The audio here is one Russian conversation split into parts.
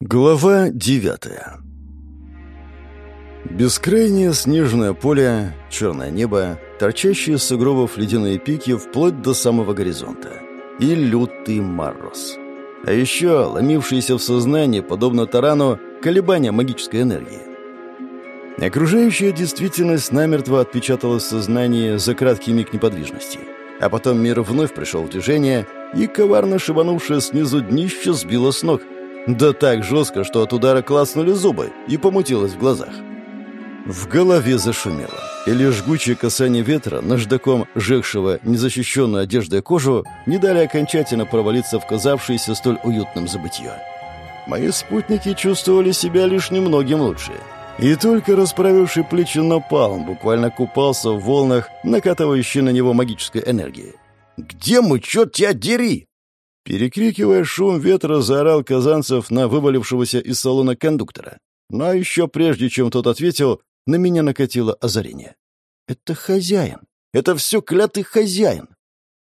Глава девятая Бескрайнее снежное поле, черное небо, торчащие с сугробов ледяные пики вплоть до самого горизонта. И лютый мороз. А еще ломившиеся в сознание, подобно тарану, колебания магической энергии. Окружающая действительность намертво отпечаталась в сознании за краткий миг неподвижности. А потом мир вновь пришел в движение, и коварно шибанувшее снизу днище сбило с ног. Да так жестко, что от удара клацнули зубы и помутилось в глазах. В голове зашумело, и лишь жгучее касание ветра, наждаком жегшего незащищенную одеждой кожу, не дали окончательно провалиться в казавшееся столь уютным забытье. Мои спутники чувствовали себя лишь немногим лучше. И только расправивший плечи напалм буквально купался в волнах, накатывающей на него магической энергии. «Где мы, черт тебя дери?» Перекрикивая шум ветра, заорал Казанцев на вывалившегося из салона кондуктора. Но еще прежде, чем тот ответил, на меня накатило озарение. «Это хозяин. Это все клятый хозяин».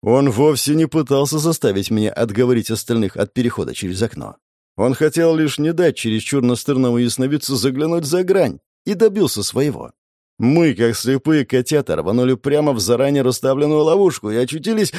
Он вовсе не пытался заставить меня отговорить остальных от перехода через окно. Он хотел лишь не дать чересчур настырному ясновидцу заглянуть за грань и добился своего. Мы, как слепые котята, рванули прямо в заранее расставленную ловушку и очутились...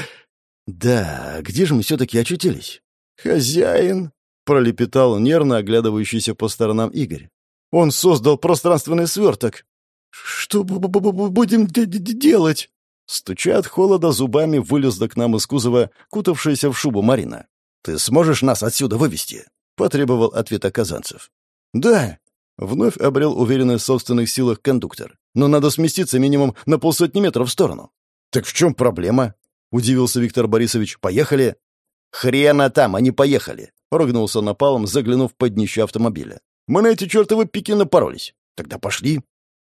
Да, где же мы все-таки очутились? «Хозяин!» — пролепетал нервно оглядывающийся по сторонам Игорь. «Он создал пространственный сверток!» «Что будем делать?» Стуча от холода зубами, вылезла к нам из кузова, кутавшаяся в шубу Марина. «Ты сможешь нас отсюда вывести?» потребовал ответа Казанцев. «Да!» — вновь обрел уверенность в собственных силах кондуктор. «Но надо сместиться минимум на полсотни метров в сторону». «Так в чем проблема?» — удивился Виктор Борисович. «Поехали?» «Хрена там, они поехали!» — ругнулся напалом, заглянув под днище автомобиля. «Мы на эти чертовы пики напоролись. Тогда пошли».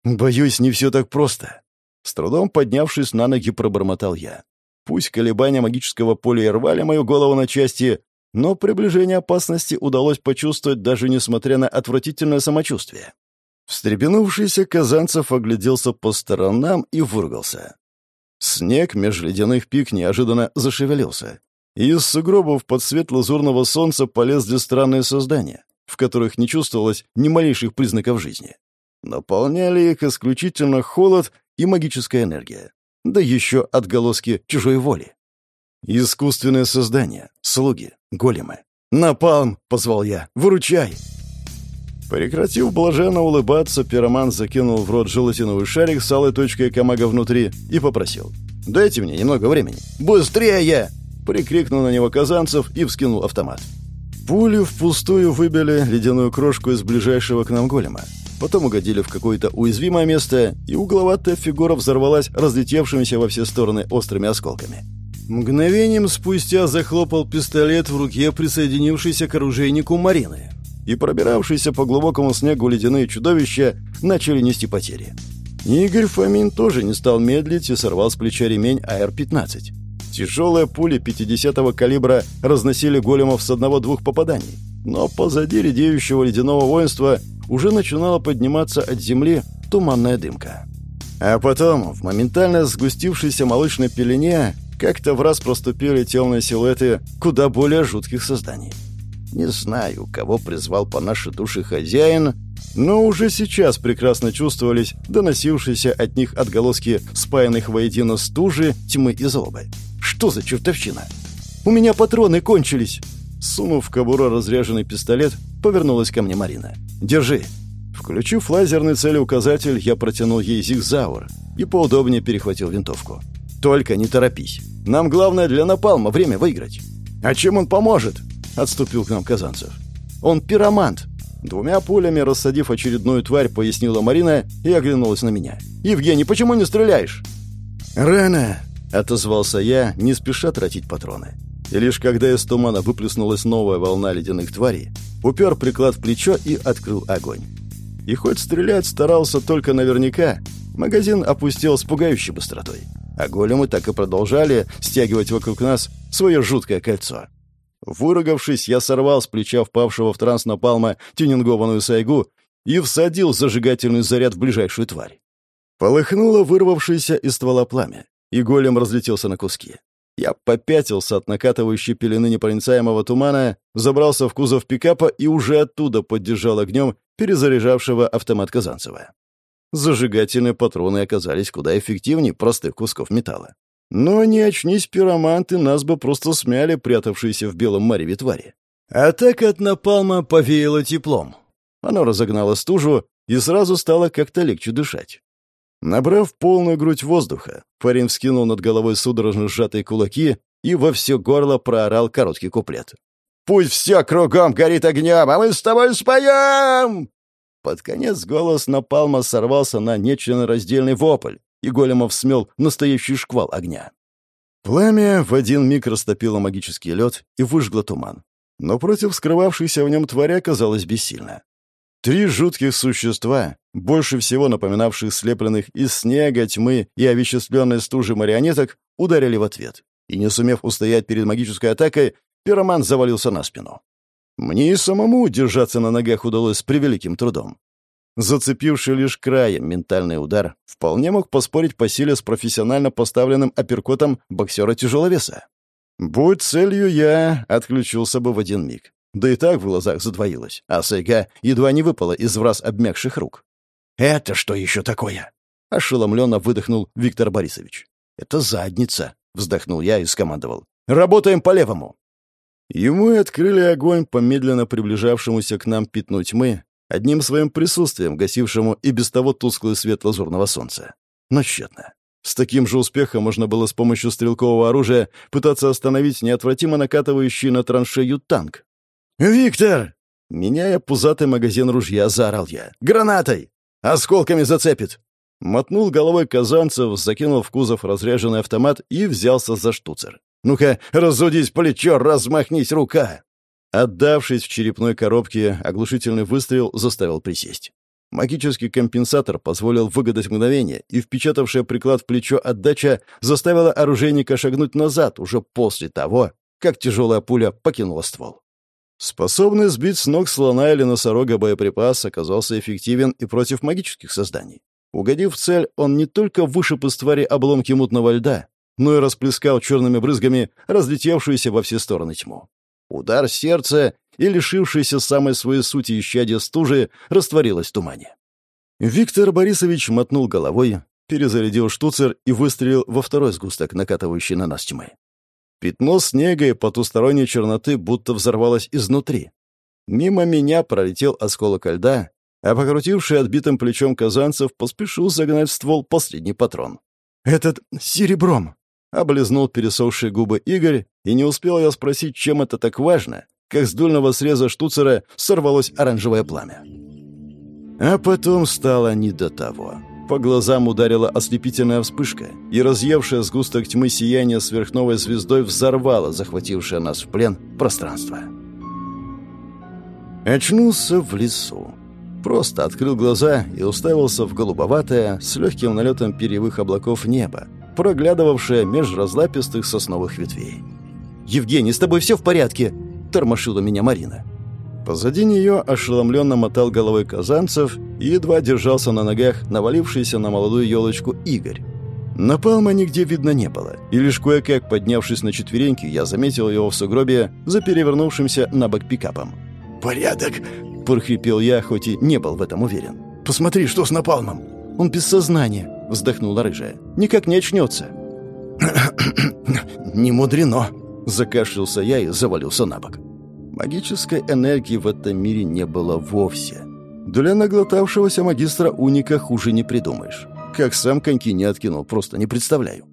«Боюсь, не все так просто». С трудом поднявшись на ноги, пробормотал я. Пусть колебания магического поля и рвали мою голову на части, но приближение опасности удалось почувствовать даже несмотря на отвратительное самочувствие. Встрепенувшийся Казанцев огляделся по сторонам и выругался. Снег меж ледяных пик неожиданно зашевелился. И из сугробов под свет лазурного солнца полезли странные создания, в которых не чувствовалось ни малейших признаков жизни. Наполняли их исключительно холод и магическая энергия, да еще отголоски чужой воли. Искусственное создание, слуги, големы. «Напалм!» — позвал я. «Выручай!» Прекратив блаженно улыбаться, пироман закинул в рот желатиновый шарик с алой точкой камага внутри и попросил. «Дайте мне немного времени». «Быстрее!» — прикрикнул на него Казанцев и вскинул автомат. Пули впустую выбили ледяную крошку из ближайшего к нам голема. Потом угодили в какое-то уязвимое место, и угловатая фигура взорвалась разлетевшимися во все стороны острыми осколками. Мгновением спустя захлопал пистолет в руке присоединившейся к оружейнику Марины. И пробиравшиеся по глубокому снегу ледяные чудовища начали нести потери. Игорь Фомин тоже не стал медлить и сорвал с плеча ремень АР-15. Тяжелые пули 50-го калибра разносили големов с одного-двух попаданий. Но позади редеющего ледяного воинства уже начинала подниматься от земли туманная дымка. А потом, в моментально сгустившейся молочной пелене, как-то в раз проступили темные силуэты куда более жутких созданий. Не знаю, кого призвал по нашей душе хозяин, но уже сейчас прекрасно чувствовались доносившиеся от них отголоски спаянных воедино стужи, тьмы и злобы. Что за чертовщина? У меня патроны кончились. Сунув в кобуру разряженный пистолет, повернулась ко мне Марина. «Держи». Включив лазерный целеуказатель, я протянул ей зигзаур и поудобнее перехватил винтовку. «Только не торопись. Нам главное для напалма время выиграть». «А чем он поможет?» — отступил к нам Казанцев. «Он пиромант». Двумя пулями, рассадив очередную тварь, пояснила Марина и оглянулась на меня. «Евгений, почему не стреляешь?» «Рано!» — отозвался я, не спеша тратить патроны. И лишь когда из тумана выплеснулась новая волна ледяных тварей, упер приклад в плечо и открыл огонь. И хоть стрелять старался только наверняка, магазин опустил с пугающей быстротой а големы так и продолжали стягивать вокруг нас свое жуткое кольцо. Выругавшись, я сорвал с плеча впавшего в транс напалма тюнингованную сайгу и всадил зажигательный заряд в ближайшую тварь. Полыхнуло вырвавшееся из ствола пламя, и голем разлетелся на куски. Я попятился от накатывающей пелены непроницаемого тумана, забрался в кузов пикапа и уже оттуда поддержал огнем перезаряжавшего автомат Казанцева. Зажигательные патроны оказались куда эффективнее простых кусков металла. Но не очнись пироманты, нас бы просто смяли прятавшиеся в белом мареве твари. Атака от напалма повеяла теплом. Оно разогнало стужу, и сразу стало как-то легче дышать. Набрав полную грудь воздуха, парень вскинул над головой судорожно сжатые кулаки и во все горло проорал короткий куплет. «Пусть все кругом горит огнем, а мы с тобой споем!» Под конец голос Напалма сорвался на нечленораздельный вопль, и Големов смел настоящий шквал огня. Пламя в один миг растопило магический лед и выжгло туман. Но против скрывавшейся в нем твари оказалось бессильно. Три жутких существа, больше всего напоминавших слепленных из снега, тьмы и овеществленной стужи марионеток, ударили в ответ. И, не сумев устоять перед магической атакой, пироман завалился на спину. Мне и самому держаться на ногах удалось с превеликим трудом. Зацепивший лишь краем ментальный удар вполне мог поспорить по силе с профессионально поставленным апперкотом боксера-тяжеловеса. Будь целью я, отключился бы в один миг. Да и так в глазах задвоилось, а Сайга едва не выпала из враз обмякших рук. «Это что еще такое?» — ошеломленно выдохнул Виктор Борисович. «Это задница», — вздохнул я и скомандовал. «Работаем по левому». Ему и открыли огонь по медленно приближавшемуся к нам пятну тьмы, одним своим присутствием гасившему и без того тусклый свет лазурного солнца. Но тщетно. С таким же успехом можно было с помощью стрелкового оружия пытаться остановить неотвратимо накатывающий на траншею танк. «Виктор!» Меняя пузатый магазин ружья, заорал я. «Гранатой! Осколками зацепит!» Мотнул головой Казанцев, закинул в кузов разряженный автомат и взялся за штуцер. «Ну-ка, разудись плечо, размахнись рука!» Отдавшись в черепной коробке, оглушительный выстрел заставил присесть. Магический компенсатор позволил выгадать мгновение, и впечатавшая приклад в плечо отдача заставила оружейника шагнуть назад уже после того, как тяжелая пуля покинула ствол. Способный сбить с ног слона или носорога боеприпас оказался эффективен и против магических созданий. Угодив в цель, он не только вышиб из твари обломки мутного льда, но и расплескал черными брызгами разлетевшуюся во все стороны тьму. Удар сердца и лишившийся самой своей сути исчадия стужи растворилось в тумане. Виктор Борисович мотнул головой, перезарядил штуцер и выстрелил во второй сгусток, накатывающий на нас тьмы. Пятно снега и потусторонней черноты будто взорвалось изнутри. Мимо меня пролетел осколок льда, а покрутивший отбитым плечом казанцев поспешил загнать в ствол последний патрон. «Этот серебром!» — облизнул пересохшие губы Игорь, и не успел я спросить, чем это так важно, как с дульного среза штуцера сорвалось оранжевое пламя. А потом стало не до того. По глазам ударила ослепительная вспышка, и разъевшая сгусток тьмы сияние сверхновой звездой взорвало захватившее нас в плен пространство. Очнулся в лесу. Просто открыл глаза и уставился в голубоватое, с легким налетом перьевых облаков небо, проглядывавшее меж разлапистых сосновых ветвей. «Евгений, с тобой все в порядке?» — тормошила меня Марина. Позади нее ошеломленно мотал головой Казанцев и едва держался на ногах навалившийся на молодую елочку Игорь. Напалма нигде видно не было, и лишь кое-как, поднявшись на четвереньки, я заметил его в сугробе за перевернувшимся на бок пикапом. «Порядок!» — прохрипел я, хоть и не был в этом уверен. «Посмотри, что с напалмом!» «Он без сознания!» — вздохнула рыжая. «Никак не очнется!» «Не мудрено!» — закашлялся я и завалился на бок. Магической энергии в этом мире не было вовсе. Для наглотавшегося магистра уника хуже не придумаешь. Как сам коньки не откинул, просто не представляю.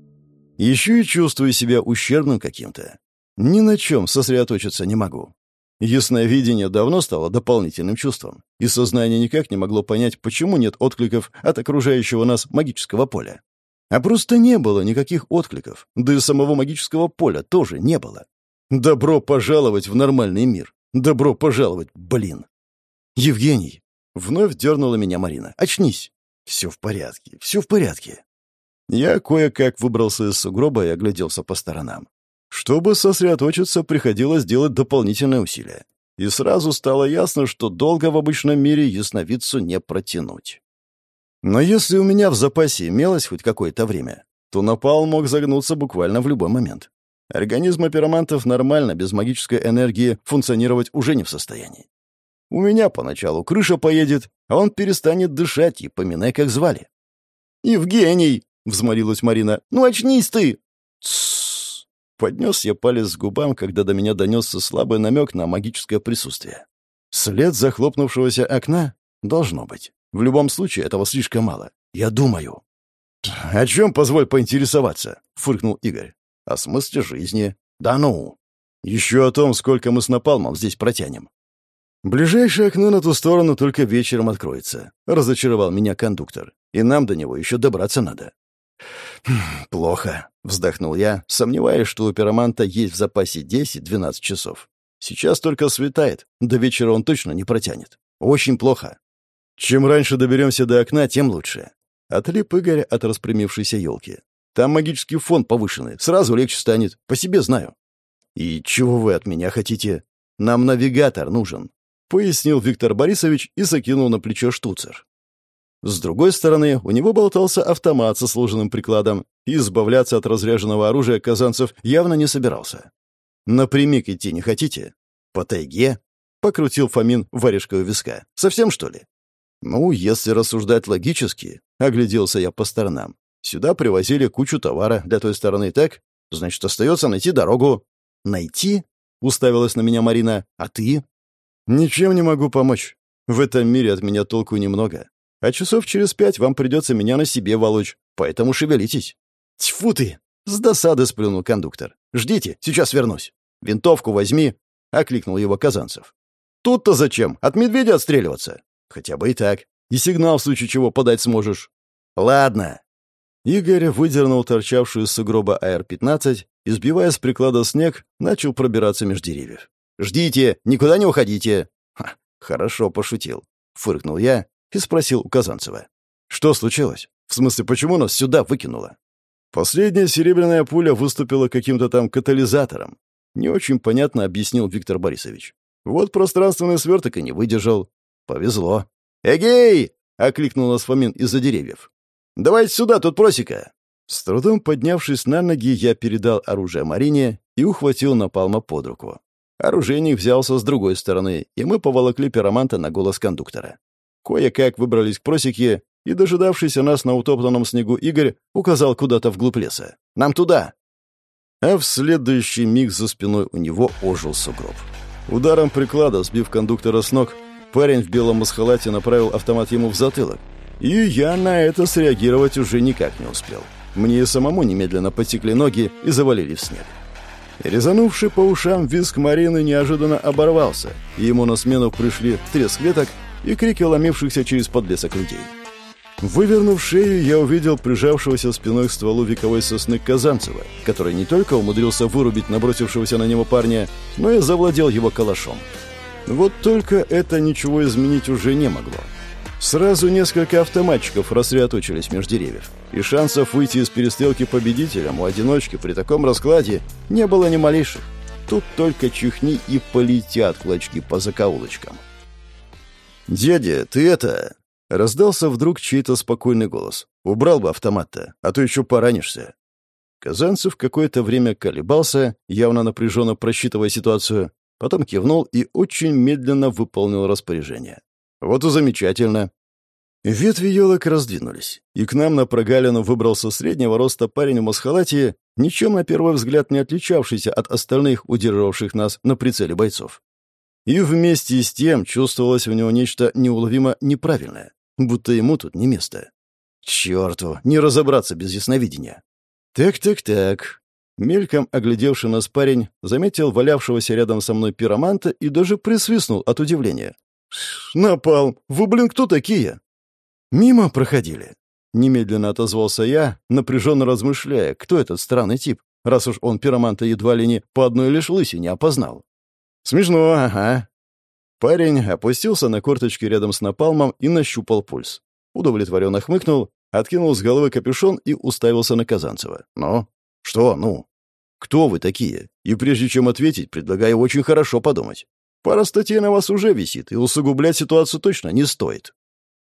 Еще и чувствую себя ущербным каким-то. Ни на чем сосредоточиться не могу. Ясное видение давно стало дополнительным чувством, и сознание никак не могло понять, почему нет откликов от окружающего нас магического поля. А просто не было никаких откликов, да и самого магического поля тоже не было. Добро пожаловать в нормальный мир. Добро пожаловать, блин. Евгений. Вновь дернула меня Марина. Очнись. Все в порядке, все в порядке. Я кое-как выбрался из сугроба и огляделся по сторонам. Чтобы сосредоточиться, приходилось делать дополнительные усилия. И сразу стало ясно, что долго в обычном мире ясновидцу не протянуть. Но если у меня в запасе имелось хоть какое-то время, то напал мог загнуться буквально в любой момент. Организм операмантов нормально, без магической энергии, функционировать уже не в состоянии. У меня поначалу крыша поедет, а он перестанет дышать, и поминай, как звали. «Евгений!» — взмолилась Марина. «Ну очнись ты!» «Тссс!» — поднес я палец к губам, когда до меня донесся слабый намек на магическое присутствие. След захлопнувшегося окна должно быть. В любом случае, этого слишком мало. Я думаю. «О чем, позволь поинтересоваться?» — фыркнул Игорь. «О смысле жизни». «Да ну!» «Еще о том, сколько мы с Напалмом здесь протянем». «Ближайшее окно на ту сторону только вечером откроется», — разочаровал меня кондуктор. «И нам до него еще добраться надо». «Хм, «Плохо», — вздохнул я, сомневаясь, что у пироманта есть в запасе 10-12 часов. «Сейчас только светает, до вечера он точно не протянет. Очень плохо. Чем раньше доберемся до окна, тем лучше». Отлип Игорь от распрямившейся елки. «Там магический фон повышенный, сразу легче станет, по себе знаю». «И чего вы от меня хотите? Нам навигатор нужен. — пояснил Виктор Борисович и закинул на плечо штуцер. С другой стороны, у него болтался автомат со сложенным прикладом, и избавляться от разряженного оружия Казанцев явно не собирался. «Напрямик идти не хотите?» «По тайге?» — покрутил Фомин варежкой у виска. «Совсем, что ли?» «Ну, если рассуждать логически», — огляделся я по сторонам. «Сюда привозили кучу товара для той стороны, так? Значит, остается найти дорогу». «Найти?» — уставилась на меня Марина. «А ты?» «Ничем не могу помочь. В этом мире от меня толку немного. А часов через пять вам придется меня на себе волочь, поэтому шевелитесь». «Тьфу ты!» — с досады сплюнул кондуктор. «Ждите, сейчас вернусь. Винтовку возьми», — окликнул его Казанцев. «Тут-то зачем? От медведя отстреливаться?» «Хотя бы и так. И сигнал, в случае чего, подать сможешь». «Ладно». Игорь выдернул торчавшую из сугроба АР-15 и, сбивая с приклада снег, начал пробираться меж деревьев. Ждите, никуда не уходите!» Ха, «Хорошо пошутил», — фыркнул я и спросил у Казанцева. «Что случилось? В смысле, почему нас сюда выкинуло?» Последняя серебряная пуля выступила каким-то там катализатором. Не очень понятно объяснил Виктор Борисович. Вот пространственный сверток и не выдержал. Повезло. «Эгей!» — окликнул нас Фомин из-за деревьев. «Давайте сюда, тут просека!» С трудом поднявшись на ноги, я передал оружие Марине и ухватил Напалма под руку. Оружейник взялся с другой стороны, и мы поволокли пироманта на голос кондуктора. Кое-как выбрались к просеке, и дожидавшийся нас на утоптанном снегу Игорь указал куда-то вглубь леса. «Нам туда!» А в следующий миг за спиной у него ожил сугроб. Ударом приклада, сбив кондуктора с ног, парень в белом масхалате направил автомат ему в затылок. И я на это среагировать уже никак не успел. Мне и самому немедленно потекли ноги и завалили в снег. Резанувший по ушам визг Марины неожиданно оборвался, и ему на смену пришли треск веток и крики ломившихся через подлесок людей. Вывернув шею, я увидел прижавшегося спиной к стволу вековой сосны Казанцева, который не только умудрился вырубить набросившегося на него парня, но и завладел его калашом. Вот только это ничего изменить уже не могло. Сразу несколько автоматчиков рассредоточились между деревьев, и шансов выйти из перестрелки победителем у одиночки при таком раскладе не было ни малейших. Тут только чихни и полетят клочки по закоулочкам. «Дядя, ты это...» — раздался вдруг чей-то спокойный голос. «Убрал бы автомат-то, а то еще поранишься». Казанцев какое-то время колебался, явно напряженно просчитывая ситуацию, потом кивнул и очень медленно выполнил распоряжение. Вот и замечательно. Ветви елок раздвинулись, и к нам на прогалину выбрался среднего роста парень в масхалате, ничем на первый взгляд не отличавшийся от остальных, удерживавших нас на прицеле бойцов. И вместе с тем чувствовалось в него нечто неуловимо неправильное, будто ему тут не место. Черту, не разобраться без ясновидения. Так-так-так. Мельком оглядевший нас парень заметил валявшегося рядом со мной пироманта и даже присвистнул от удивления. «Напал! Вы, блин, кто такие?» «Мимо проходили». Немедленно отозвался я, напряженно размышляя, кто этот странный тип, раз уж он пироманта едва ли не по одной лишь лысине опознал. «Смешно, ага». Парень опустился на корточки рядом с напалмом и нащупал пульс. Удовлетворенно хмыкнул, откинул с головы капюшон и уставился на Казанцева. «Ну? Что «ну»?» «Кто вы такие?» И прежде чем ответить, предлагаю очень хорошо подумать. Пара статей на вас уже висит, и усугублять ситуацию точно не стоит.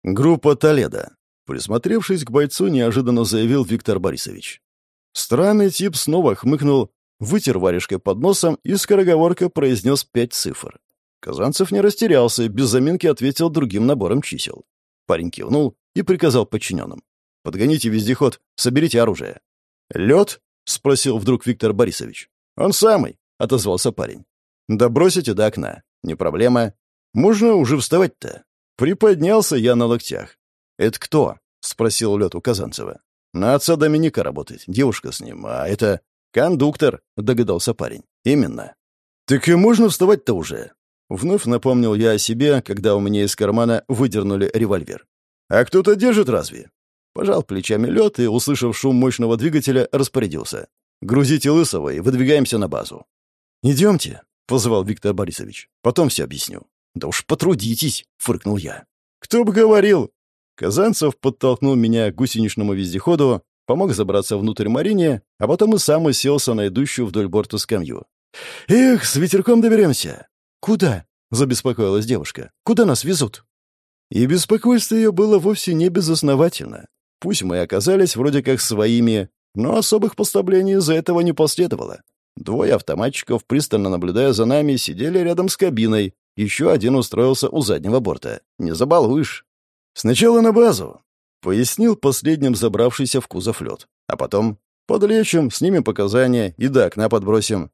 Группа Толедо. Присмотревшись к бойцу, неожиданно заявил Виктор Борисович. Странный тип снова хмыкнул, вытер варежкой под носом и скороговоркой произнес пять цифр. Казанцев не растерялся, без заминки ответил другим набором чисел. Парень кивнул и приказал подчиненным. «Подгоните вездеход, соберите оружие». «Лед?» — спросил вдруг Виктор Борисович. «Он самый», — отозвался парень. «Да бросите до окна. Не проблема. Можно уже вставать-то?» Приподнялся я на локтях. «Это кто?» — спросил Лед у Казанцева. «На отца Доминика работает, девушка с ним, а это...» «Кондуктор», — догадался парень. «Именно». «Так и можно вставать-то уже?» Вновь напомнил я о себе, когда у меня из кармана выдернули револьвер. «А кто-то держит разве?» Пожал плечами лед и, услышав шум мощного двигателя, распорядился. «Грузите Лысого и выдвигаемся на базу». «Идемте», — позвал Виктор Борисович. «Потом все объясню». «Да уж потрудитесь», — фыркнул я. «Кто бы говорил!» Казанцев подтолкнул меня к гусеничному вездеходу, помог забраться внутрь Марине, а потом и сам уселся на идущую вдоль борта скамью. «Эх, с ветерком доберемся!» «Куда?» — забеспокоилась девушка. «Куда нас везут?» И беспокойство ее было вовсе не безосновательно. Пусть мы оказались вроде как своими, но особых поставлений из-за этого не последовало. Двое автоматчиков, пристально наблюдая за нами, сидели рядом с кабиной. Еще один устроился у заднего борта. Не забалуешь. «Сначала на базу», — пояснил последним забравшийся в кузов лед. «А потом подлечим, снимем показания и до окна подбросим».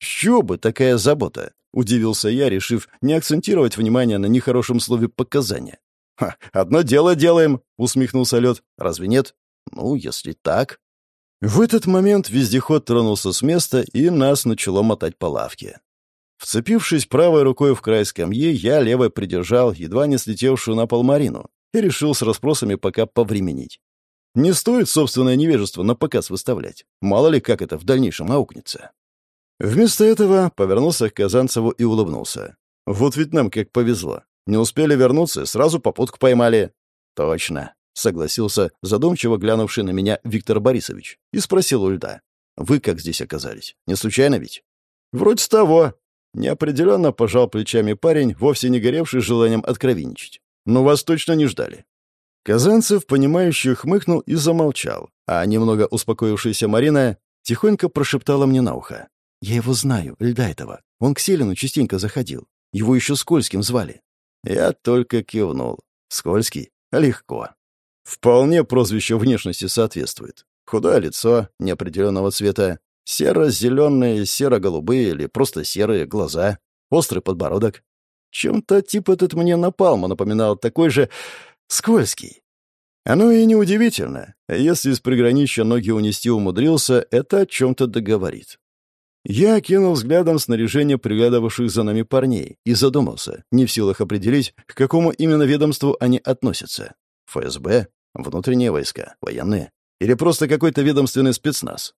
«С бы такая забота?» — удивился я, решив не акцентировать внимание на нехорошем слове «показания». «Ха, одно дело делаем», — усмехнулся лед. «Разве нет?» «Ну, если так...» В этот момент вездеход тронулся с места, и нас начало мотать по лавке. Вцепившись правой рукой в край скамьи, я левой придержал едва не слетевшую на пол Марину и решил с расспросами пока повременить. Не стоит собственное невежество на показ выставлять. Мало ли, как это в дальнейшем аукнется. Вместо этого повернулся к Казанцеву и улыбнулся. «Вот ведь нам как повезло. Не успели вернуться, сразу попутку поймали». «Точно», — согласился задумчиво глянувший на меня Виктор Борисович и спросил у льда. «Вы как здесь оказались? Не случайно ведь?» «Вроде того». Неопределенно пожал плечами парень, вовсе не горевший желанием откровенничать. «Но вас точно не ждали». Казанцев, понимающе хмыкнул и замолчал, а немного успокоившаяся Марина тихонько прошептала мне на ухо. «Я его знаю, льда этого. Он к Селину частенько заходил. Его еще Скользким звали». Я только кивнул. «Скользкий? Легко». Вполне прозвище внешности соответствует. Худое лицо, неопределенного цвета, серо-зеленые, серо-голубые или просто серые глаза, острый подбородок. Чем-то тип этот мне напалма напоминал такой же скользкий. Оно и неудивительно. Если из приграничья ноги унести умудрился, это о чем-то договорит. Я окинул взглядом снаряжение приглядывавших за нами парней и задумался, не в силах определить, к какому именно ведомству они относятся. ФСБ? Внутренние войска? Военные? Или просто какой-то ведомственный спецназ?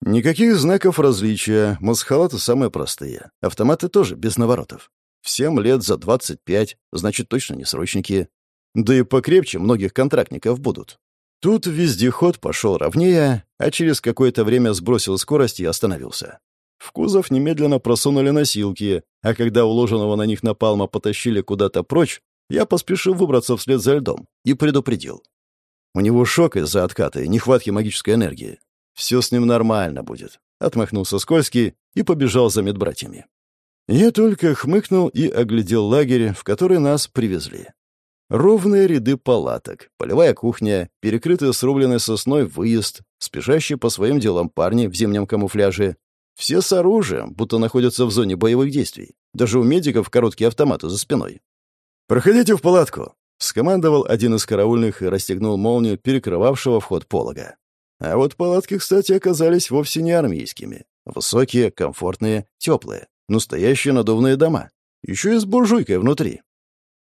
Никаких знаков различия, масхалаты самые простые. Автоматы тоже без наворотов. Всем лет за 25, значит, точно не срочники. Да и покрепче многих контрактников будут. Тут вездеход пошел ровнее, а через какое-то время сбросил скорость и остановился. В кузов немедленно просунули носилки, а когда уложенного на них напалма потащили куда-то прочь, я поспешил выбраться вслед за льдом и предупредил. У него шок из-за отката и нехватки магической энергии. Все с ним нормально будет. Отмахнулся Скользкий и побежал за медбратьями. Я только хмыкнул и оглядел лагерь, в который нас привезли. Ровные ряды палаток, полевая кухня, перекрытый срубленной сосной выезд, спешащие по своим делам парни в зимнем камуфляже, все с оружием, будто находятся в зоне боевых действий. Даже у медиков короткие автоматы за спиной. «Проходите в палатку!» — скомандовал один из караульных и расстегнул молнию перекрывавшего вход полога. А вот палатки, кстати, оказались вовсе не армейскими. Высокие, комфортные, теплые. Настоящие надувные дома. Еще и с буржуйкой внутри.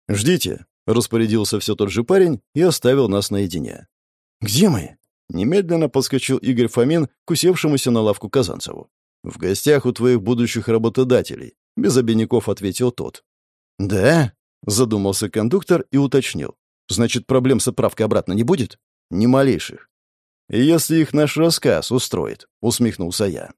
«Ждите», — распорядился все тот же парень и оставил нас наедине. «Где мы?» Немедленно подскочил Игорь Фомин к усевшемуся на лавку Казанцеву. «В гостях у твоих будущих работодателей», — без обиняков ответил тот. «Да?» — задумался кондуктор и уточнил. «Значит, проблем с отправкой обратно не будет?» «Ни малейших». «Если их наш рассказ устроит», — усмехнулся я.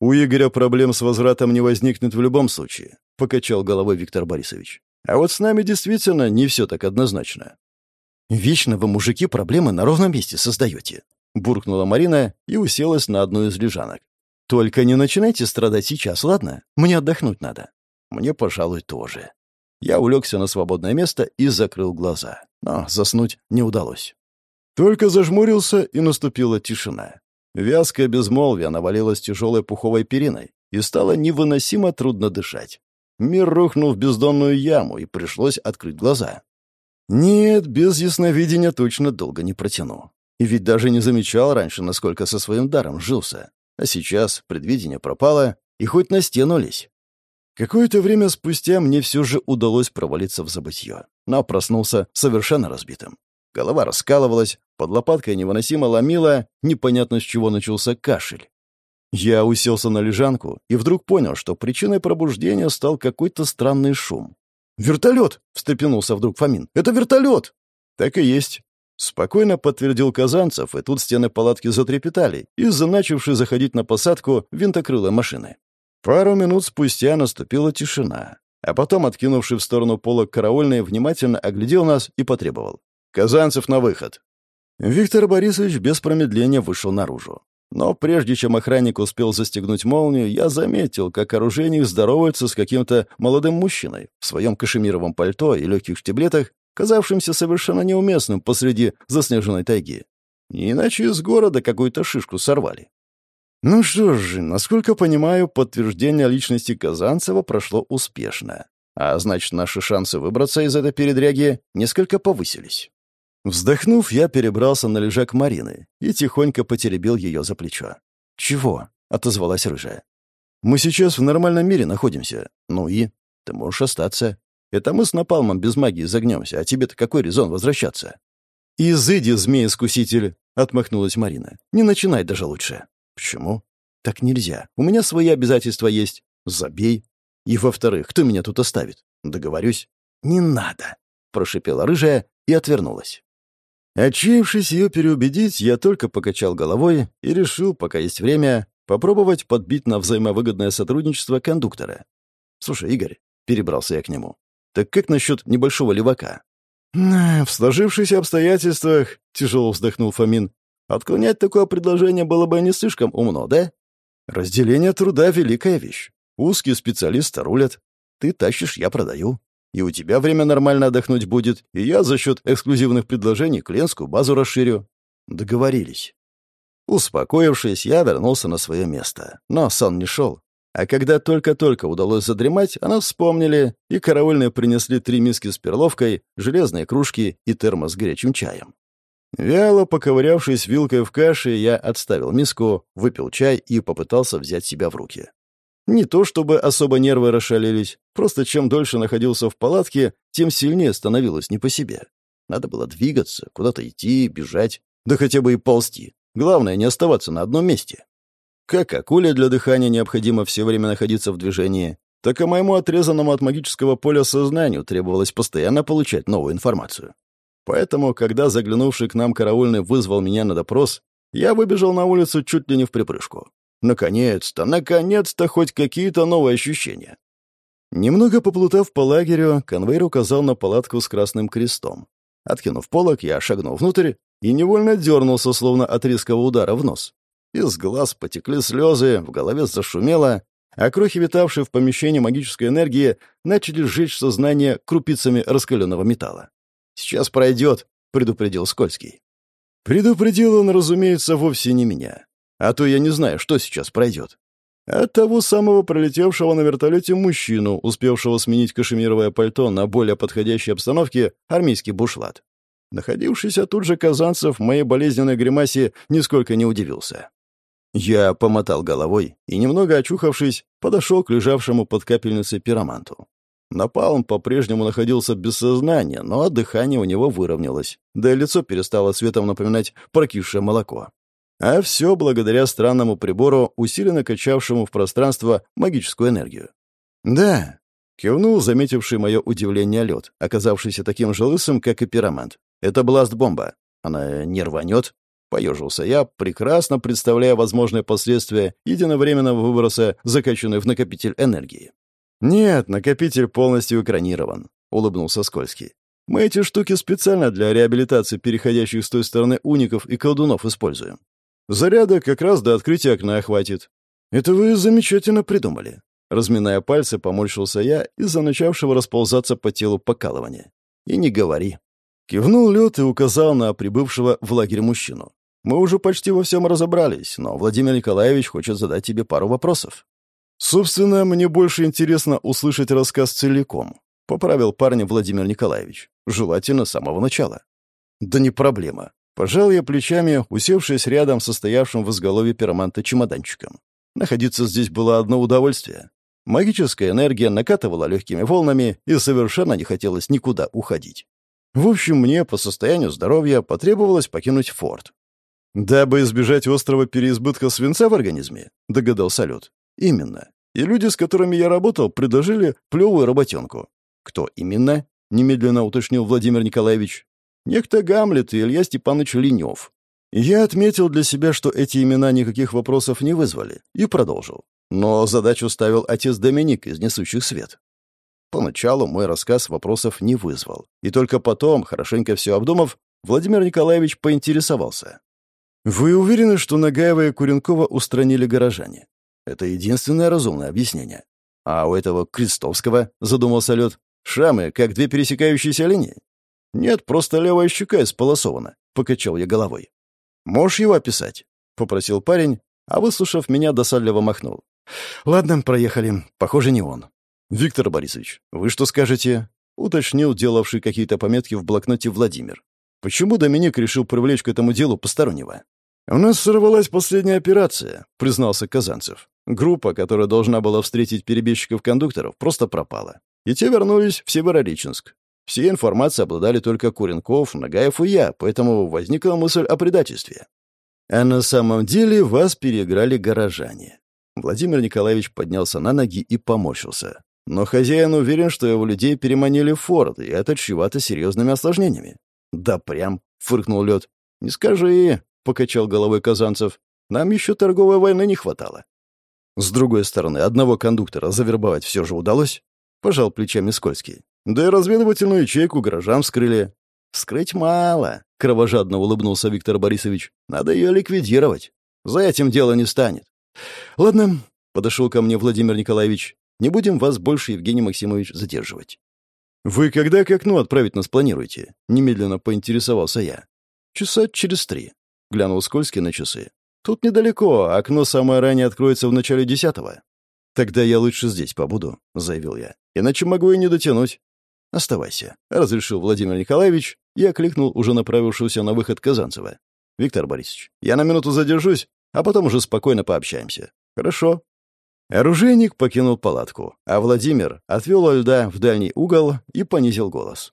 «У Игоря проблем с возвратом не возникнет в любом случае», — покачал головой Виктор Борисович. «А вот с нами действительно не все так однозначно». «Вечно вы, мужики, проблемы на ровном месте создаете», — буркнула Марина и уселась на одну из лежанок. Только не начинайте страдать сейчас, ладно? Мне отдохнуть надо. Мне, пожалуй, тоже. Я улегся на свободное место и закрыл глаза. Но заснуть не удалось. Только зажмурился, и наступила тишина. Вязкое безмолвие навалилось тяжелой пуховой периной, и стало невыносимо трудно дышать. Мир рухнул в бездонную яму, и пришлось открыть глаза. Нет, без ясновидения точно долго не протяну. И ведь даже не замечал раньше, насколько со своим даром жился. А сейчас предвидение пропало, и хоть на стену лезь. Какое-то время спустя мне все же удалось провалиться в забытье, но проснулся совершенно разбитым. Голова раскалывалась, под лопаткой невыносимо ломила, непонятно с чего начался кашель. Я уселся на лежанку и вдруг понял, что причиной пробуждения стал какой-то странный шум. «Вертолет!» — встрепенулся вдруг Фомин. «Это вертолет!» «Так и есть». Спокойно подтвердил Казанцев, и тут стены палатки затрепетали из-за начавшей заходить на посадку винтокрылой машины. Пару минут спустя наступила тишина, а потом, откинувший в сторону полок караульный, внимательно оглядел нас и потребовал. «Казанцев на выход!» Виктор Борисович без промедления вышел наружу. Но прежде чем охранник успел застегнуть молнию, я заметил, как оружейник здоровается с каким-то молодым мужчиной в своем кашемировом пальто и легких штиблетах, казавшимся совершенно неуместным посреди заснеженной тайги. Не иначе из города какую-то шишку сорвали. Ну что ж, насколько понимаю, подтверждение личности Казанцева прошло успешно. А значит, наши шансы выбраться из этой передряги несколько повысились. Вздохнув, я перебрался на лежак Марины и тихонько потеребил ее за плечо. «Чего?» — отозвалась рыжая. «Мы сейчас в нормальном мире находимся. Ну и? Ты можешь остаться. Это мы с Напалмом без магии загнемся, а тебе-то какой резон возвращаться?» «Изыди, змей-искуситель!» — отмахнулась Марина. «Не начинай даже лучше». «Почему?» «Так нельзя. У меня свои обязательства есть. Забей. И, во-вторых, кто меня тут оставит? Договорюсь?» «Не надо», — прошипела рыжая и отвернулась. Отчаявшись ее переубедить, я только покачал головой и решил, пока есть время, попробовать подбить на взаимовыгодное сотрудничество кондуктора. «Слушай, Игорь», — перебрался я к нему, — «так как насчет небольшого левака?» «В сложившихся обстоятельствах», — тяжело вздохнул Фомин, Отклонять такое предложение было бы не слишком умно, да? Разделение труда — великая вещь. Узкий специалист рулят. Ты тащишь, я продаю. И у тебя время нормально отдохнуть будет, и я за счет эксклюзивных предложений клиентскую базу расширю. Договорились. Успокоившись, я вернулся на свое место. Но сон не шел. А когда только-только удалось задремать, она вспомнили, и караульные принесли три миски с перловкой, железные кружки и термос с горячим чаем. Вяло поковырявшись вилкой в каше, я отставил миску, выпил чай и попытался взять себя в руки. Не то чтобы особо нервы расшалились, просто чем дольше находился в палатке, тем сильнее становилось не по себе. Надо было двигаться, куда-то идти, бежать, да хотя бы и ползти. Главное, не оставаться на одном месте. Как акуле для дыхания необходимо все время находиться в движении, так и моему отрезанному от магического поля сознанию требовалось постоянно получать новую информацию. Поэтому, когда заглянувший к нам караульный вызвал меня на допрос, я выбежал на улицу чуть ли не в припрыжку. Наконец-то, наконец-то хоть какие-то новые ощущения. Немного поплутав по лагерю, конвейер указал на палатку с красным крестом. Откинув полок, я шагнул внутрь и невольно дернулся, словно от резкого удара в нос. Из глаз потекли слезы, в голове зашумело, а крохи, витавшие в помещении магической энергии, начали сжечь сознание крупицами раскаленного металла. «Сейчас пройдет», — предупредил Скользкий. Предупредил он, разумеется, вовсе не меня. А то я не знаю, что сейчас пройдет. От того самого пролетевшего на вертолете мужчину, успевшего сменить кашемировое пальто на более подходящей обстановке армейский бушлат. Находившийся тут же Казанцев в моей болезненной гримасе нисколько не удивился. Я помотал головой и, немного очухавшись, подошел к лежавшему под капельницей пироманту. Напалм по-прежнему находился без сознания, но дыхание у него выровнялось, да и лицо перестало цветом напоминать прокисшее молоко. А все благодаря странному прибору, усиленно качавшему в пространство магическую энергию. «Да», — кивнул заметивший мое удивление лед, оказавшийся таким же лысым, как и пиромант. «Это бласт-бомба. Она не рванет?» — поежился я, прекрасно представляя возможные последствия единовременного выброса, закачанной в накопитель энергии. «Нет, накопитель полностью экранирован», — улыбнулся Скользкий. «Мы эти штуки специально для реабилитации переходящих с той стороны уников и колдунов используем. Заряда как раз до открытия окна хватит. «Это вы замечательно придумали». Разминая пальцы, поморщился я из-за начавшего расползаться по телу покалывания. «И не говори». Кивнул лед и указал на прибывшего в лагерь мужчину. «Мы уже почти во всем разобрались, но Владимир Николаевич хочет задать тебе пару вопросов». «Собственно, мне больше интересно услышать рассказ целиком», — поправил парня Владимир Николаевич. «Желательно с самого начала». «Да не проблема». Пожал я плечами, усевшись рядом со стоявшим в изголовье пироманта чемоданчиком. Находиться здесь было одно удовольствие. Магическая энергия накатывала легкими волнами, и совершенно не хотелось никуда уходить. В общем, мне по состоянию здоровья потребовалось покинуть форт. «Дабы избежать острого переизбытка свинца в организме», — догадался Лед. «Именно. И люди, с которыми я работал, предложили плевую работенку». «Кто именно?» — немедленно уточнил Владимир Николаевич. «Некто Гамлет и Илья Степанович Ленев. Я отметил для себя, что эти имена никаких вопросов не вызвали, и продолжил. Но задачу ставил отец Доминик из «Несущих свет». Поначалу мой рассказ вопросов не вызвал, и только потом, хорошенько все обдумав, Владимир Николаевич поинтересовался. «Вы уверены, что Нагаева и Куренкова устранили горожане? Это единственное разумное объяснение. А у этого Крестовского, задумался Лед, шрамы, как две пересекающиеся линии? Нет, просто левая щека исполосована, покачал я головой. «Можешь его описать?» — попросил парень, а, выслушав меня, досадливо махнул. «Ладно, проехали. Похоже, не он». «Виктор Борисович, вы что скажете?» — уточнил делавший какие-то пометки в блокноте Владимир. «Почему Доминик решил привлечь к этому делу постороннего?» «У нас сорвалась последняя операция», — признался Казанцев. Группа, которая должна была встретить перебежчиков-кондукторов, просто пропала. И те вернулись в Северореченск. Все информации обладали только Куренков, Нагаев и я, поэтому возникла мысль о предательстве. А на самом деле вас переиграли горожане. Владимир Николаевич поднялся на ноги и поморщился. Но хозяин уверен, что его людей переманили в форт, и это чревато серьезными осложнениями. «Да прям», — фыркнул лед. «Не скажи», — покачал головой Казанцев. «Нам еще торговой войны не хватало». С другой стороны, одного кондуктора завербовать все же удалось. Пожал плечами Скользкий. Да и разведывательную ячейку горожан вскрыли. Вскрыть мало, кровожадно улыбнулся Виктор Борисович. Надо ее ликвидировать. За этим дело не станет. Ладно, подошел ко мне Владимир Николаевич. Не будем вас больше, Евгений Максимович, задерживать. «Вы когда к окну отправить нас планируете?» — немедленно поинтересовался я. «Часа через три», — глянул Скользкий на часы. «Тут недалеко, окно самое ранее откроется в начале десятого». «Тогда я лучше здесь побуду», — заявил я. «Иначе могу и не дотянуть». «Оставайся», — разрешил Владимир Николаевич и окликнул уже направившегося на выход Казанцева. «Виктор Борисович, я на минуту задержусь, а потом уже спокойно пообщаемся». «Хорошо». Оружейник покинул палатку, а Владимир отвел льда в дальний угол и понизил голос.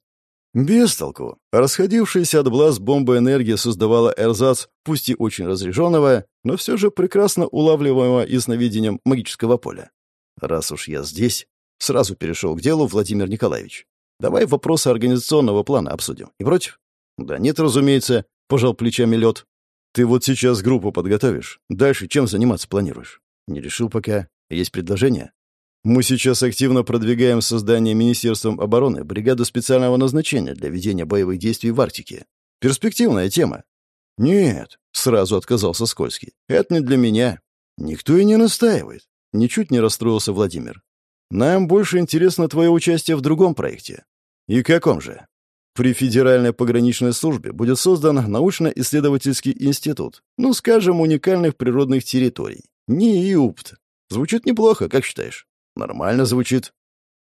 Без толку. Расходившаяся от блаз бомба энергия создавала эрзац, пусть и очень разряженного, но все же прекрасно улавливаемого и сновидением магического поля. Раз уж я здесь, сразу перешел к делу Владимир Николаевич. Давай вопросы организационного плана обсудим. И против? Да нет, разумеется, пожал плечами лед. Ты вот сейчас группу подготовишь. Дальше чем заниматься планируешь? Не решил пока. Есть предложение? Мы сейчас активно продвигаем создание Министерством обороны бригаду специального назначения для ведения боевых действий в Арктике. Перспективная тема. Нет, сразу отказался Скользкий. Это не для меня. Никто и не настаивает. Ничуть не расстроился Владимир. Нам больше интересно твое участие в другом проекте. И каком же? При Федеральной пограничной службе будет создан научно-исследовательский институт, ну, скажем, уникальных природных территорий. НИИУПТ. Звучит неплохо, как считаешь? Нормально звучит.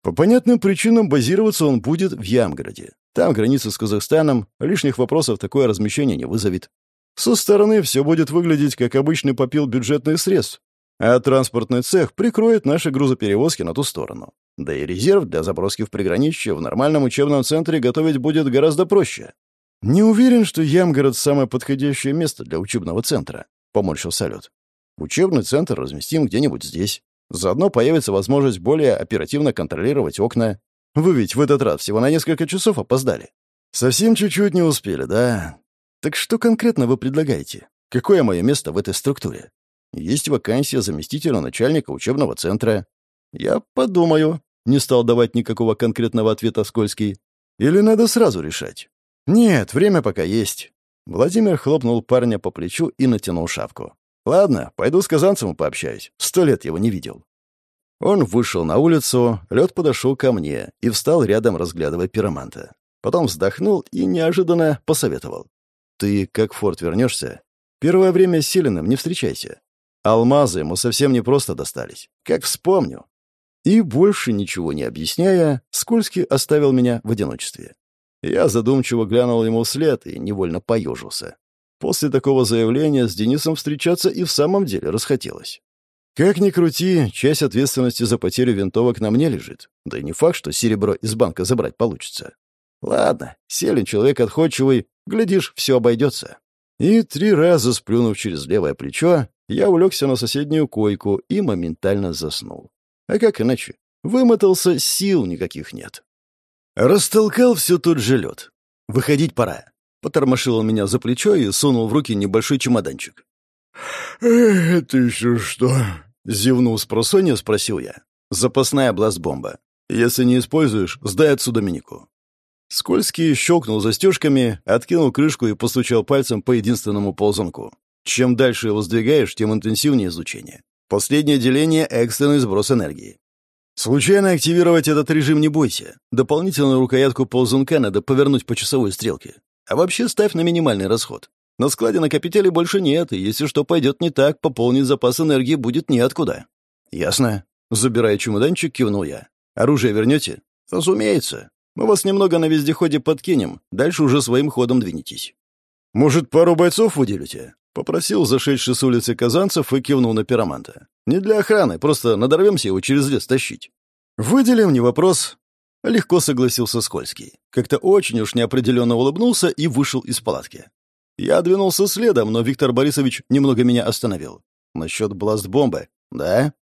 По понятным причинам базироваться он будет в Ямгороде. Там граница с Казахстаном, лишних вопросов такое размещение не вызовет. Со стороны все будет выглядеть как обычный попил бюджетных средств, а транспортный цех прикроет наши грузоперевозки на ту сторону. Да и резерв для заброски в приграничье в нормальном учебном центре готовить будет гораздо проще. Не уверен, что Ямгород — самое подходящее место для учебного центра, — поморщил салют. Учебный центр разместим где-нибудь здесь. Заодно появится возможность более оперативно контролировать окна. Вы ведь в этот раз всего на несколько часов опоздали. Совсем чуть-чуть не успели, да? Так что конкретно вы предлагаете? Какое мое место в этой структуре? Есть вакансия заместителя начальника учебного центра. Я подумаю. Не стал давать никакого конкретного ответа Скользкий. Или надо сразу решать? Нет, время пока есть. Владимир хлопнул парня по плечу и натянул шапку. Ладно, пойду с Казанцем пообщаюсь. Сто лет его не видел. Он вышел на улицу, лед подошел ко мне и встал рядом, разглядывая пироманта. Потом вздохнул и неожиданно посоветовал. «Ты, как Форд, вернешься? Первое время с Селиным не встречайся. Алмазы ему совсем не просто достались. Как вспомню». И, больше ничего не объясняя, Скользкий оставил меня в одиночестве. Я задумчиво глянул ему вслед и невольно поежился. После такого заявления с Денисом встречаться и в самом деле расхотелось. Как ни крути, часть ответственности за потерю винтовок на мне лежит. Да и не факт, что серебро из банка забрать получится. Ладно, Селин человек отходчивый, глядишь, все обойдется. И три раза сплюнув через левое плечо, я улегся на соседнюю койку и моментально заснул. А как иначе? Вымотался, сил никаких нет. Растолкал все тот же лед. Выходить пора. Потормошил он меня за плечо и сунул в руки небольшой чемоданчик. «Это еще что?» — зевнул с просонья, спросил я. «Запасная бласт-бомба. Если не используешь, сдай отсюда Доминику». Скользкий щелкнул застежками, откинул крышку и постучал пальцем по единственному ползунку. Чем дальше его сдвигаешь, тем интенсивнее излучение. Последнее деление — экстренный сброс энергии. Случайно активировать этот режим не бойся. Дополнительную рукоятку ползунка надо повернуть по часовой стрелке. А вообще ставь на минимальный расход. На складе накопителей больше нет, и если что пойдет не так, пополнить запас энергии будет неоткуда. Ясно. Забирая чемоданчик, кивнул я. Оружие вернете? Разумеется. Мы вас немного на вездеходе подкинем, дальше уже своим ходом двинетесь. Может, пару бойцов выделите? Попросил зашедший с улицы Казанцев и кивнул на пироманта. Не для охраны, просто надорвемся его через лес тащить. Выделим, не вопрос. Легко согласился Скользкий. Как-то очень уж неопределенно улыбнулся и вышел из палатки. Я двинулся следом, но Виктор Борисович немного меня остановил. Насчет бласт-бомбы. Да?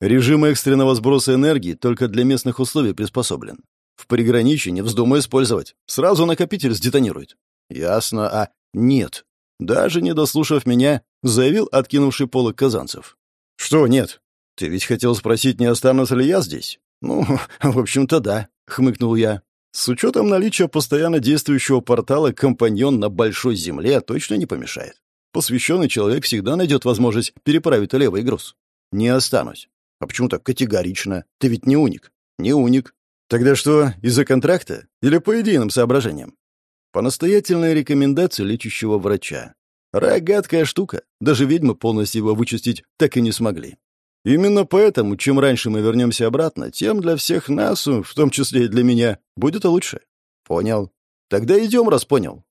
Режим экстренного сброса энергии только для местных условий приспособлен. В приграничье не вздумай использовать. Сразу накопитель сдетонирует. Ясно, а нет. Даже не дослушав меня, заявил откинувший полок казанцев. Что нет? Ты ведь хотел спросить, не останусь ли я здесь? Ну, в общем-то, да, хмыкнул я. С учетом наличия постоянно действующего портала компаньон на большой земле точно не помешает. Посвященный человек всегда найдет возможность переправить левый груз. Не останусь. А почему так категорично? Ты ведь не уник. Не уник. Тогда что, из-за контракта? Или по идейным соображениям? По настоятельной рекомендации лечащего врача. Рогатская штука. Даже ведьмы полностью его вычистить так и не смогли. Именно поэтому, чем раньше мы вернемся обратно, тем для всех нас, в том числе и для меня, будет лучше. Понял. Тогда идем, раз понял.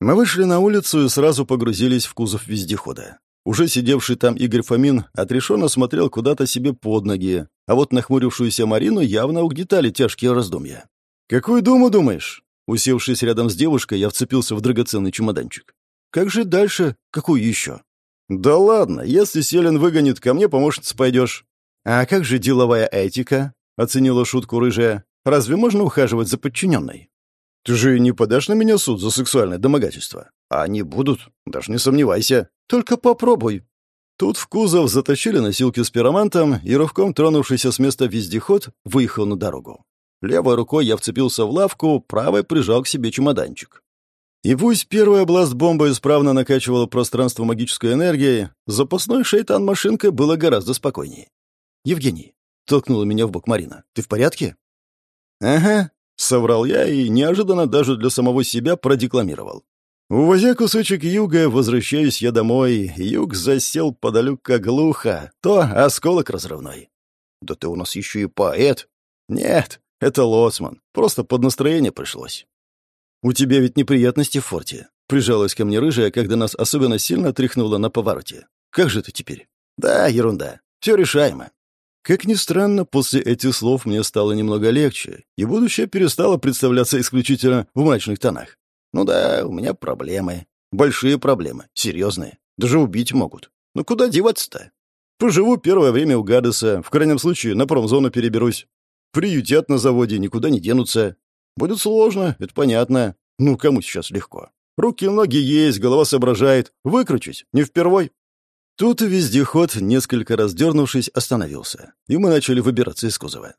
Мы вышли на улицу и сразу погрузились в кузов вездехода. Уже сидевший там Игорь Фомин отрешенно смотрел куда-то себе под ноги, а вот нахмурившуюся Марину явно угнетали тяжкие раздумья. «Какую думу думаешь?» Усевшись рядом с девушкой, я вцепился в драгоценный чемоданчик. «Как же дальше? Какую еще?» «Да ладно, если Селин выгонит, ко мне помощница пойдешь». «А как же деловая этика?» — оценила шутку рыжая. «Разве можно ухаживать за подчиненной?» «Ты же не подашь на меня суд за сексуальное домогательство?» «А они будут, даже не сомневайся. Только попробуй». Тут в кузов затащили носилки с пиромантом, и рывком тронувшийся с места вездеход выехал на дорогу. Левой рукой я вцепился в лавку, правой прижал к себе чемоданчик. И пусть первая бласт-бомба исправно накачивала пространство магической энергией, запасной шейтан-машинкой было гораздо спокойнее. «Евгений», — толкнула меня в бок Марина, — «ты в порядке?» «Ага», — соврал я и неожиданно даже для самого себя продекламировал. Увозя кусочек юга, возвращаюсь я домой. Юг засел подалюка глухо, то осколок разрывной. Да ты у нас еще и поэт. Нет, это лоцман. Просто под настроение пришлось. «У тебя ведь неприятности в форте», — прижалась ко мне рыжая, когда нас особенно сильно тряхнуло на повороте. «Как же ты теперь?» «Да, ерунда. Все решаемо». Как ни странно, после этих слов мне стало немного легче, и будущее перестало представляться исключительно в мрачных тонах. Ну да, у меня проблемы. Большие проблемы, серьезные. Даже убить могут. Ну куда деваться-то? Поживу первое время у Гадеса, в крайнем случае на промзону переберусь. Приютят на заводе, никуда не денутся. Будет сложно, это понятно. Ну, кому сейчас легко? Руки и ноги есть, голова соображает. Выкручусь, не впервой. Тут вездеход, несколько раз дернувшись, остановился, и мы начали выбираться из кузова.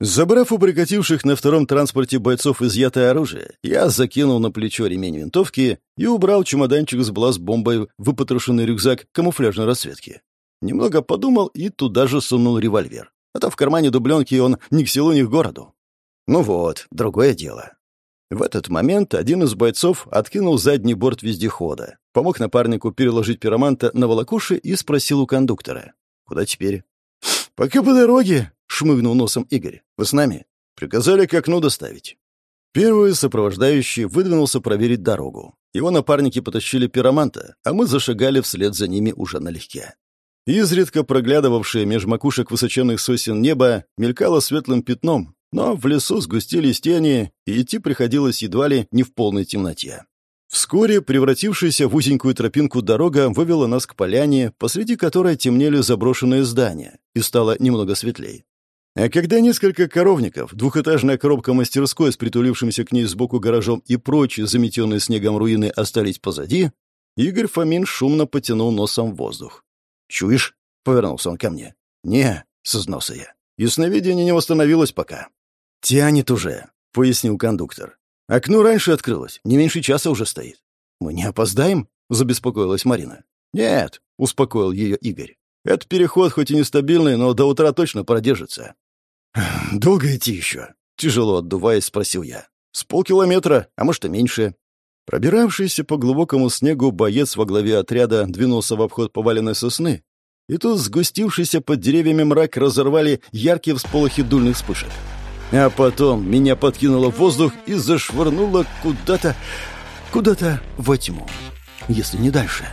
Забрав у прикативших на втором транспорте бойцов изъятое оружие, я закинул на плечо ремень винтовки и убрал чемоданчик с бласт-бомбой в выпотрошенный рюкзак камуфляжной расцветки. Немного подумал и туда же сунул револьвер. А то в кармане дубленки он ни к селу, ни к городу. Ну вот, другое дело. В этот момент один из бойцов откинул задний борт вездехода, помог напарнику переложить пироманта на волокуши и спросил у кондуктора. «Куда теперь?» «Пока по дороге», — шмыгнул носом Игорь. «Вы с нами?» «Приказали к окну доставить». Первый сопровождающий выдвинулся проверить дорогу. Его напарники потащили пироманта, а мы зашагали вслед за ними уже налегке. Изредка проглядывавшее меж макушек высоченных сосен небо мелькало светлым пятном, но в лесу сгустились тени, и идти приходилось едва ли не в полной темноте. Вскоре превратившаяся в узенькую тропинку дорога вывела нас к поляне, посреди которой темнели заброшенные здания, и стало немного светлей. А когда несколько коровников, двухэтажная коробка мастерской с притулившимся к ней сбоку гаражом и прочие заметенные снегом руины остались позади, Игорь Фомин шумно потянул носом воздух. «Чуешь?» — повернулся он ко мне. «Не», — сознался я. «Ясновидение не восстановилось пока». «Тянет уже», — пояснил кондуктор. Окно раньше открылось, не меньше часа уже стоит. Мы не опоздаем? Забеспокоилась Марина. Нет, успокоил ее Игорь. Этот переход хоть и нестабильный, но до утра точно продержится. Долго идти еще? Тяжело отдуваясь, спросил я. С полкилометра, а может и меньше. Пробиравшийся по глубокому снегу боец во главе отряда двинулся в обход поваленной сосны, и тут сгустившийся под деревьями мрак разорвали яркие всполохи дульных вспышек. А потом меня подкинуло в воздух и зашвырнуло куда-то... куда-то во тьму. Если не дальше.